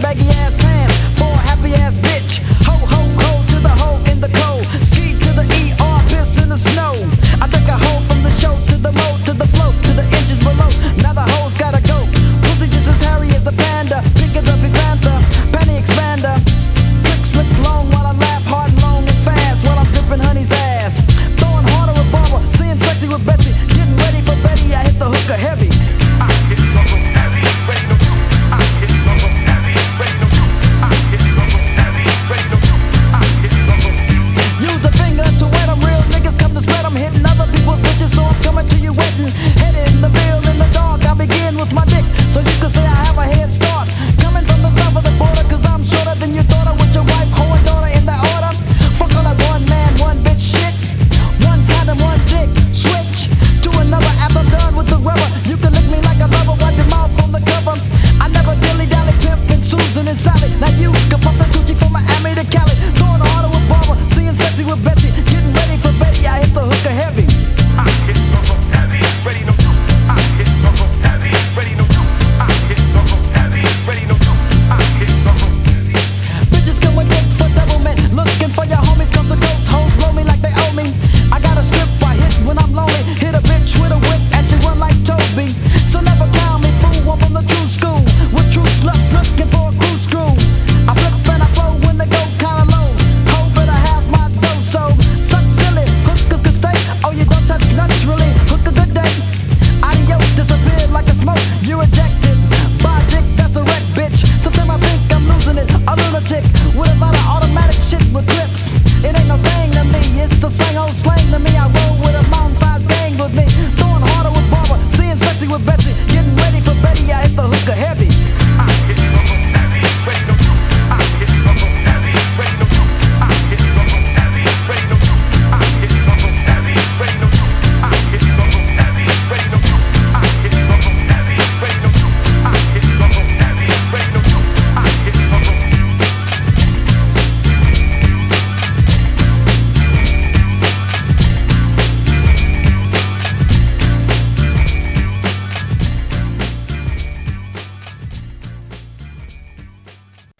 baggy ass pants for a happy ass bitch.